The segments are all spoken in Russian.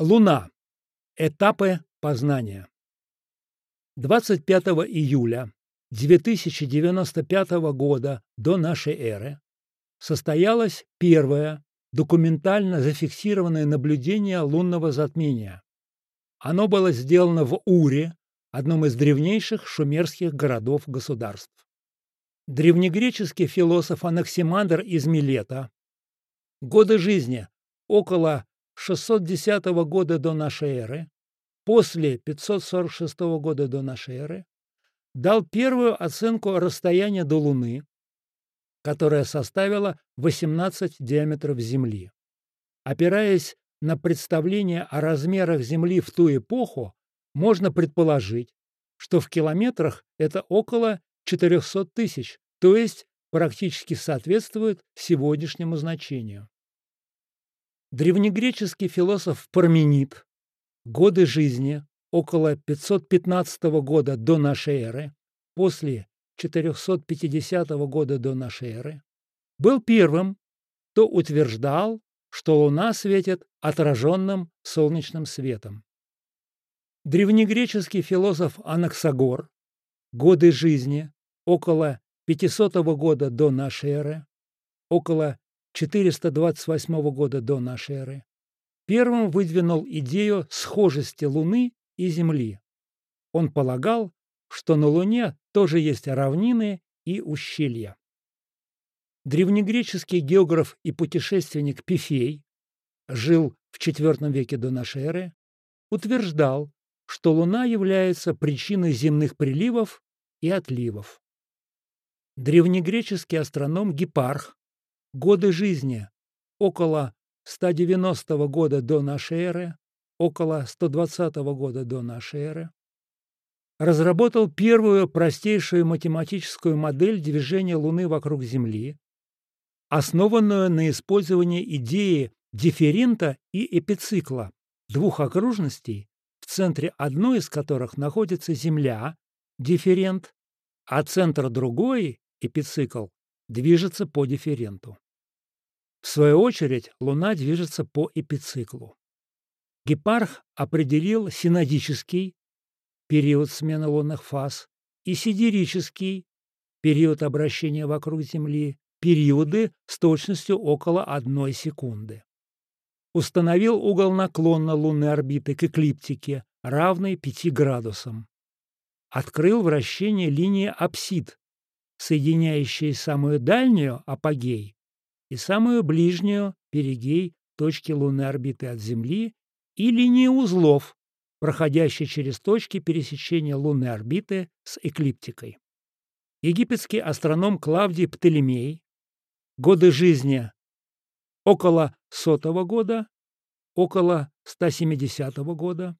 Луна. Этапы познания. 25 июля 2095 года до нашей эры состоялось первое документально зафиксированное наблюдение лунного затмения. Оно было сделано в Уре, одном из древнейших шумерских городов-государств. Древнегреческий философ Анаксимандр из Милета. Годы жизни около 610 года до нашей эры, после 546 года до нашей эры, дал первую оценку расстояния до Луны, которая составила 18 диаметров Земли. Опираясь на представление о размерах Земли в ту эпоху, можно предположить, что в километрах это около 400 тысяч, то есть практически соответствует сегодняшнему значению. Древнегреческий философ Парменид, годы жизни около 515 года до нашей эры, после 450 года до нашей эры, был первым, кто утверждал, что Луна светит отраженным солнечным светом. Древнегреческий философ Анаксагор, годы жизни около 500 года до нашей эры, около 428 года до нашей эры, первым выдвинул идею схожести Луны и Земли. Он полагал, что на Луне тоже есть равнины и ущелья. Древнегреческий географ и путешественник Пифей жил в IV веке до нашей эры, утверждал, что Луна является причиной земных приливов и отливов. Древнегреческий астроном Гепарх, годы жизни. Около 190 года до нашей эры, около 120 года до нашей эры, разработал первую простейшую математическую модель движения Луны вокруг Земли, основанную на использовании идеи дифферента и эпицикла, двух окружностей, в центре одной из которых находится Земля, дифферент, а центр другой, эпицикл, движется по дифференту. В свою очередь, Луна движется по эпициклу. Гепарх определил синодический период смены лунных фаз, и сидерический, период обращения вокруг Земли, периоды с точностью около одной секунды. Установил угол наклона лунной орбиты к эклиптике, равный 5 градусам. Открыл вращение линии апсид, соединяющей самую дальнюю апогей и самую ближнюю перигей точки лунной орбиты от Земли и линии узлов, проходящий через точки пересечения лунной орбиты с эклиптикой. Египетский астроном Клавдий Птолемей, годы жизни около сотого года, около 170 года,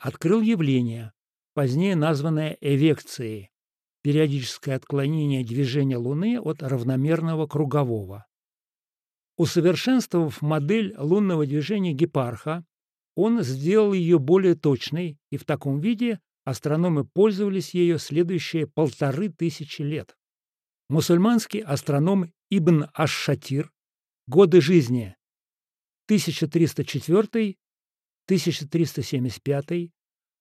открыл явление, позднее названное эвекцией, периодическое отклонение движения Луны от равномерного кругового. Усовершенствовав модель лунного движения Гепарха, он сделал ее более точной, и в таком виде астрономы пользовались ею следующие полторы тысячи лет. Мусульманский астроном Ибн Аш-Шатир, годы жизни 1304-1375,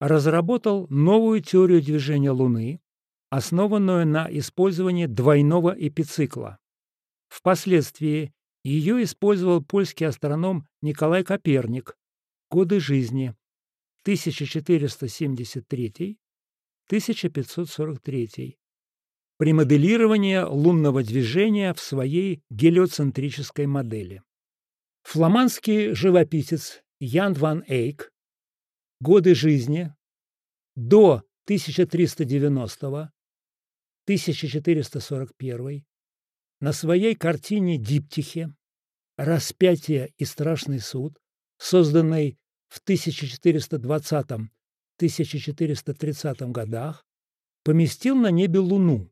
разработал новую теорию движения Луны, основанную на использовании двойного эпицикла. Впоследствии ее использовал польский астроном Николай Коперник, Годы жизни 1473-1543. При моделировании лунного движения в своей гелиоцентрической модели. Фламандский живописец Ян ван Эйк. Годы жизни до 1390-1441 на своей картине «Диптихе» «Распятие и страшный суд», созданной в 1420-1430 годах поместил на небе Луну.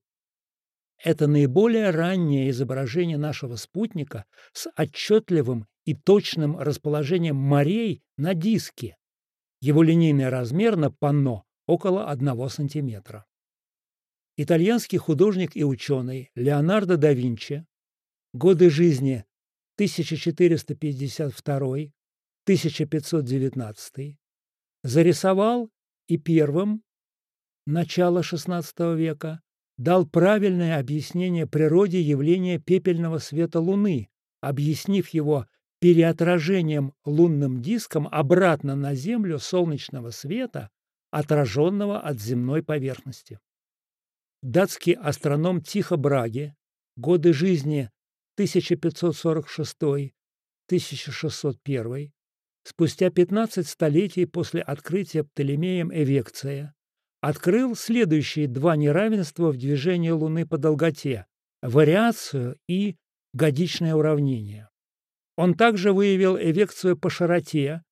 Это наиболее раннее изображение нашего спутника с отчетливым и точным расположением морей на диске. Его линейный размер на панно около 1 сантиметра. Итальянский художник и ученый Леонардо да Винчи, годы жизни 1452 1519, зарисовал и первым, начало XVI века, дал правильное объяснение природе явления пепельного света Луны, объяснив его переотражением лунным диском обратно на Землю солнечного света, отраженного от земной поверхности. Датский астроном Тихо Браге, годы жизни 1546-1601, спустя 15 столетий после открытия Птолемеем Эвекция, открыл следующие два неравенства в движении Луны по долготе – вариацию и годичное уравнение. Он также выявил эвекцию по широте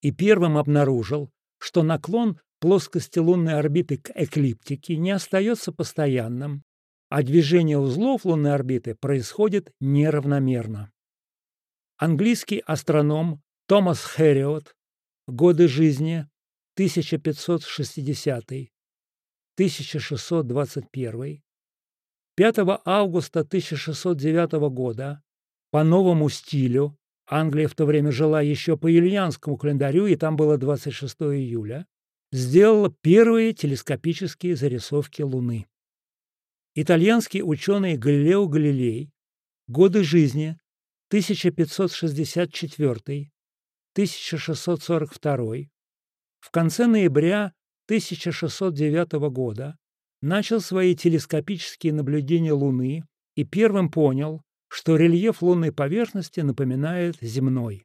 и первым обнаружил, что наклон плоскости лунной орбиты к эклиптике не остается постоянным, а движение узлов лунной орбиты происходит неравномерно. Английский астроном Томас Хэриот годы жизни 1560-1621 5 августа 1609 года по новому стилю Англия в то время жила еще по юлианскому календарю, и там было 26 июля, сделала первые телескопические зарисовки Луны. Итальянский ученый Галилео Галилей годы жизни 1564-1642 в конце ноября 1609 года начал свои телескопические наблюдения Луны и первым понял, что рельеф лунной поверхности напоминает земной.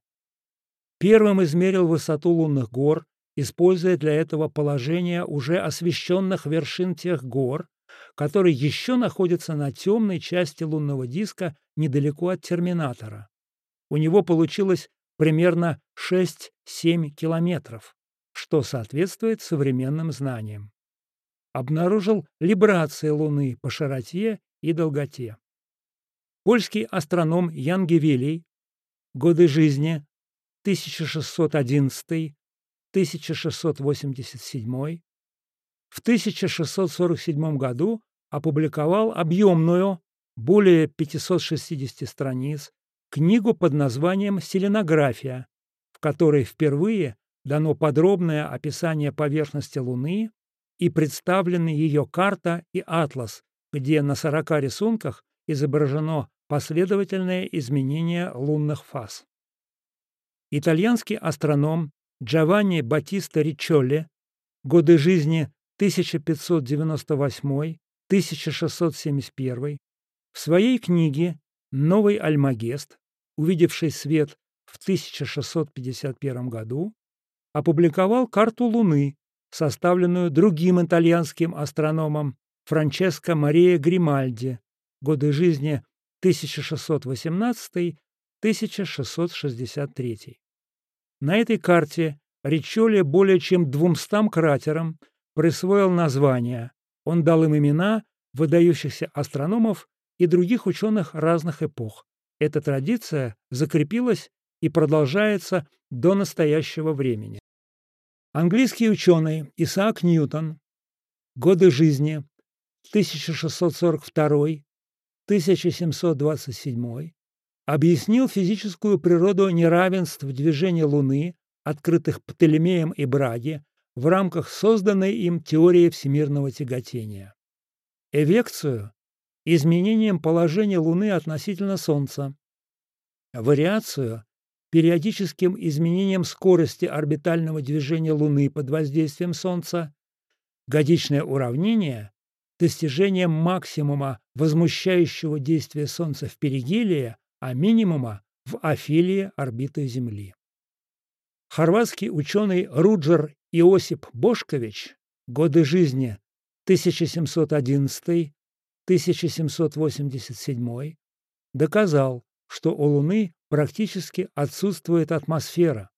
Первым измерил высоту лунных гор, используя для этого положение уже освещенных вершин тех гор, которые еще находятся на темной части лунного диска недалеко от терминатора. У него получилось примерно 6-7 километров, что соответствует современным знаниям обнаружил либрации Луны по широте и долготе. Польский астроном Ян Гевелий, годы жизни 1611-1687, в 1647 году опубликовал объемную, более 560 страниц, книгу под названием «Селенография», в которой впервые дано подробное описание поверхности Луны и представлены ее карта и атлас, где на 40 рисунках изображено последовательное изменение лунных фаз. Итальянский астроном Джованни Батиста Ричолли, годы жизни 1598-1671, в своей книге «Новый Альмагест», увидевший свет в 1651 году, опубликовал карту Луны, составленную другим итальянским астрономом Франческо Мария Гримальди, годы жизни 1618-1663. На этой карте Ричоли более чем 200 кратерам присвоил названия. Он дал им имена выдающихся астрономов и других ученых разных эпох. Эта традиция закрепилась и продолжается до настоящего времени. Английский ученый Исаак Ньютон, годы жизни 1642-1727, объяснил физическую природу неравенств в движении Луны, открытых Птолемеем и Браги, в рамках созданной им теории всемирного тяготения. Эвекцию – изменением положения Луны относительно Солнца, вариацию периодическим изменением скорости орбитального движения Луны под воздействием Солнца, годичное уравнение – достижением максимума возмущающего действия Солнца в перигелии, а минимума в афилии орбиты Земли. Хорватский ученый Руджер Иосип Бошкович, годы жизни 1711-1787, доказал, что у Луны практически отсутствует атмосфера,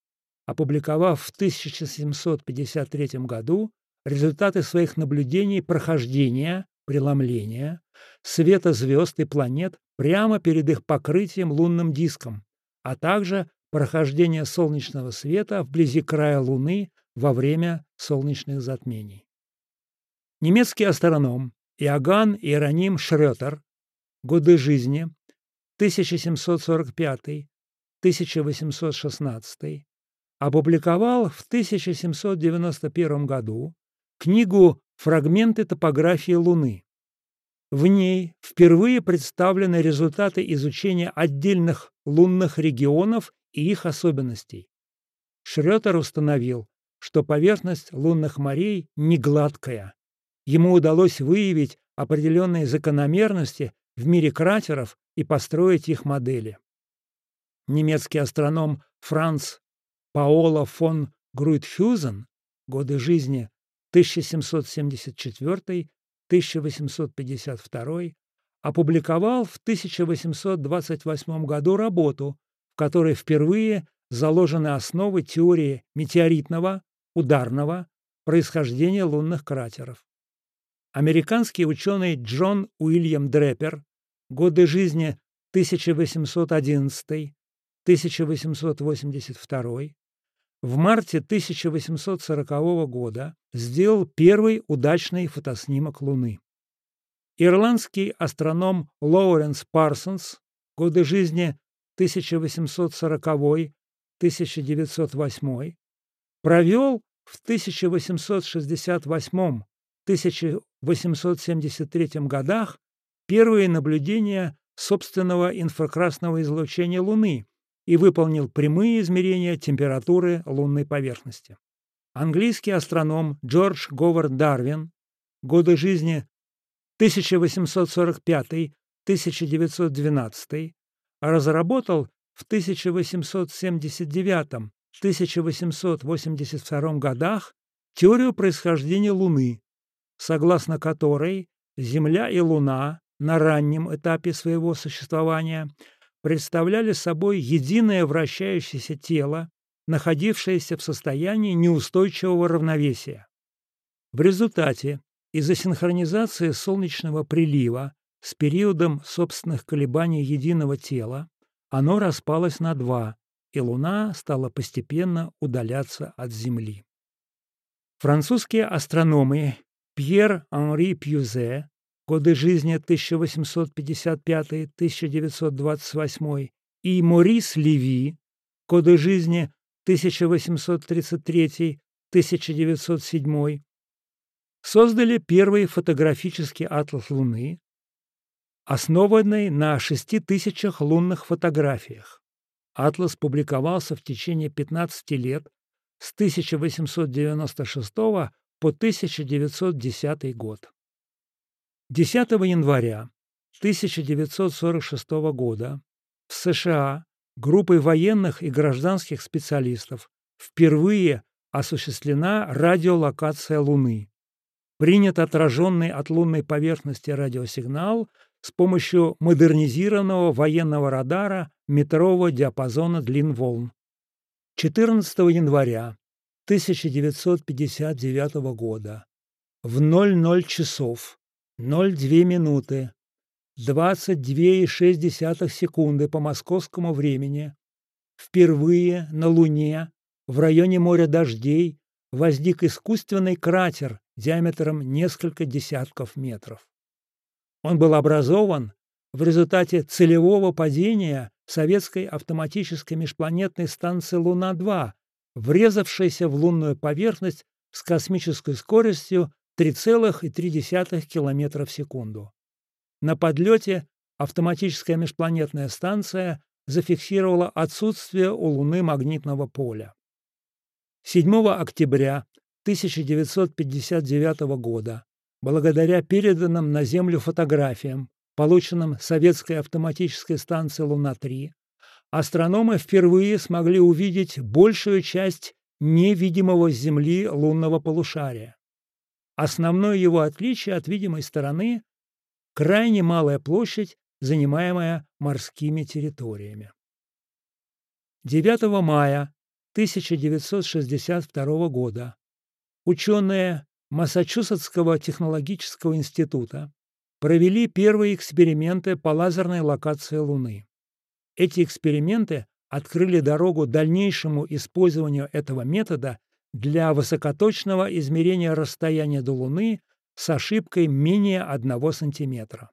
опубликовав в 1753 году результаты своих наблюдений прохождения, преломления, света звезд и планет прямо перед их покрытием лунным диском, а также прохождение солнечного света вблизи края Луны во время солнечных затмений. Немецкий астроном Иоганн Иероним Шрётер, годы жизни 1745 1816, опубликовал в 1791 году книгу «Фрагменты топографии Луны». В ней впервые представлены результаты изучения отдельных лунных регионов и их особенностей. Шрётер установил, что поверхность лунных морей не гладкая. Ему удалось выявить определенные закономерности в мире кратеров и построить их модели. Немецкий астроном Франц Паоло фон Груйтхюзен годы жизни 1774-1852 опубликовал в 1828 году работу, в которой впервые заложены основы теории метеоритного, ударного происхождения лунных кратеров. Американский ученый Джон Уильям Дрепер, годы жизни 1811-1882, в марте 1840 года сделал первый удачный фотоснимок Луны. Ирландский астроном Лоуренс Парсонс, годы жизни 1840-1908, провел в 1868-1873 годах первые наблюдения собственного инфракрасного излучения Луны и выполнил прямые измерения температуры лунной поверхности. Английский астроном Джордж Говард Дарвин, годы жизни 1845-1912, разработал в 1879-1882 годах теорию происхождения Луны, согласно которой Земля и Луна на раннем этапе своего существования представляли собой единое вращающееся тело, находившееся в состоянии неустойчивого равновесия. В результате из-за синхронизации солнечного прилива с периодом собственных колебаний единого тела оно распалось на два, и Луна стала постепенно удаляться от Земли. Французские астрономы Пьер-Анри Пьюзе годы жизни 1855-1928, и Морис Леви, годы жизни 1833-1907, создали первый фотографический атлас Луны, основанный на 6000 лунных фотографиях. Атлас публиковался в течение 15 лет с 1896 по 1910 год. 10 января 1946 года в США группой военных и гражданских специалистов впервые осуществлена радиолокация Луны. Принят отраженный от лунной поверхности радиосигнал с помощью модернизированного военного радара метрового диапазона длин волн. 14 января 1959 года в 00 часов 0,2 минуты, 22,6 секунды по московскому времени, впервые на Луне в районе моря дождей возник искусственный кратер диаметром несколько десятков метров. Он был образован в результате целевого падения советской автоматической межпланетной станции Луна-2, врезавшейся в лунную поверхность с космической скоростью 3,3 км в секунду. На подлете автоматическая межпланетная станция зафиксировала отсутствие у Луны магнитного поля. 7 октября 1959 года, благодаря переданным на Землю фотографиям, полученным советской автоматической станцией Луна-3, астрономы впервые смогли увидеть большую часть невидимого с Земли лунного полушария. Основное его отличие от видимой стороны – крайне малая площадь, занимаемая морскими территориями. 9 мая 1962 года ученые Массачусетского технологического института провели первые эксперименты по лазерной локации Луны. Эти эксперименты открыли дорогу дальнейшему использованию этого метода для высокоточного измерения расстояния до Луны с ошибкой менее 1 см.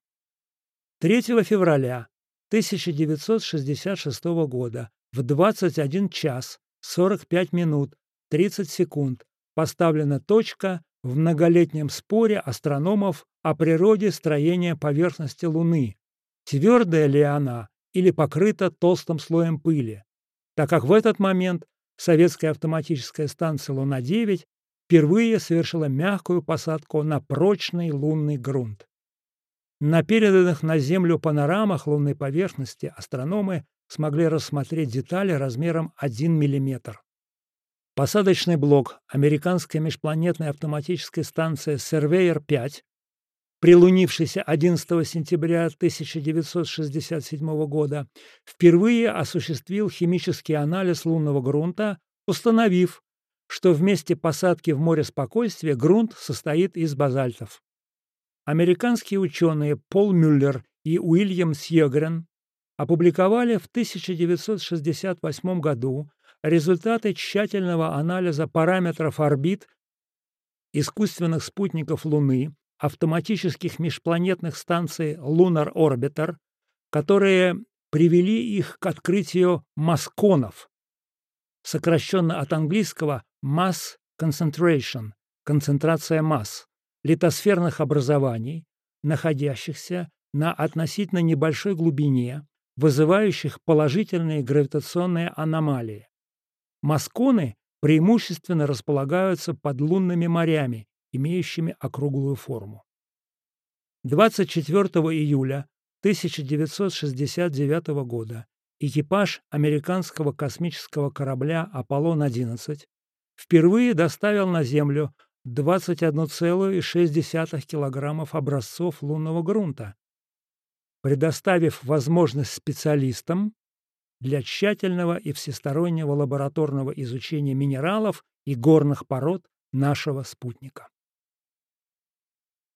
3 февраля 1966 года в 21 час 45 минут 30 секунд поставлена точка в многолетнем споре астрономов о природе строения поверхности Луны, твердая ли она или покрыта толстым слоем пыли, так как в этот момент советская автоматическая станция «Луна-9» впервые совершила мягкую посадку на прочный лунный грунт. На переданных на Землю панорамах лунной поверхности астрономы смогли рассмотреть детали размером 1 мм. Посадочный блок американской межпланетной автоматической станции Surveyor-5, прилунившийся 11 сентября 1967 года, впервые осуществил химический анализ лунного грунта, установив, что в месте посадки в море спокойствия грунт состоит из базальтов. Американские ученые Пол Мюллер и Уильям Сьегрен опубликовали в 1968 году результаты тщательного анализа параметров орбит искусственных спутников Луны, автоматических межпланетных станций Lunar Orbiter, которые привели их к открытию масконов, сокращенно от английского mass concentration, концентрация масс, литосферных образований, находящихся на относительно небольшой глубине, вызывающих положительные гравитационные аномалии. Масконы преимущественно располагаются под лунными морями, имеющими округлую форму. 24 июля 1969 года экипаж американского космического корабля «Аполлон-11» впервые доставил на Землю 21,6 килограммов образцов лунного грунта, предоставив возможность специалистам для тщательного и всестороннего лабораторного изучения минералов и горных пород нашего спутника.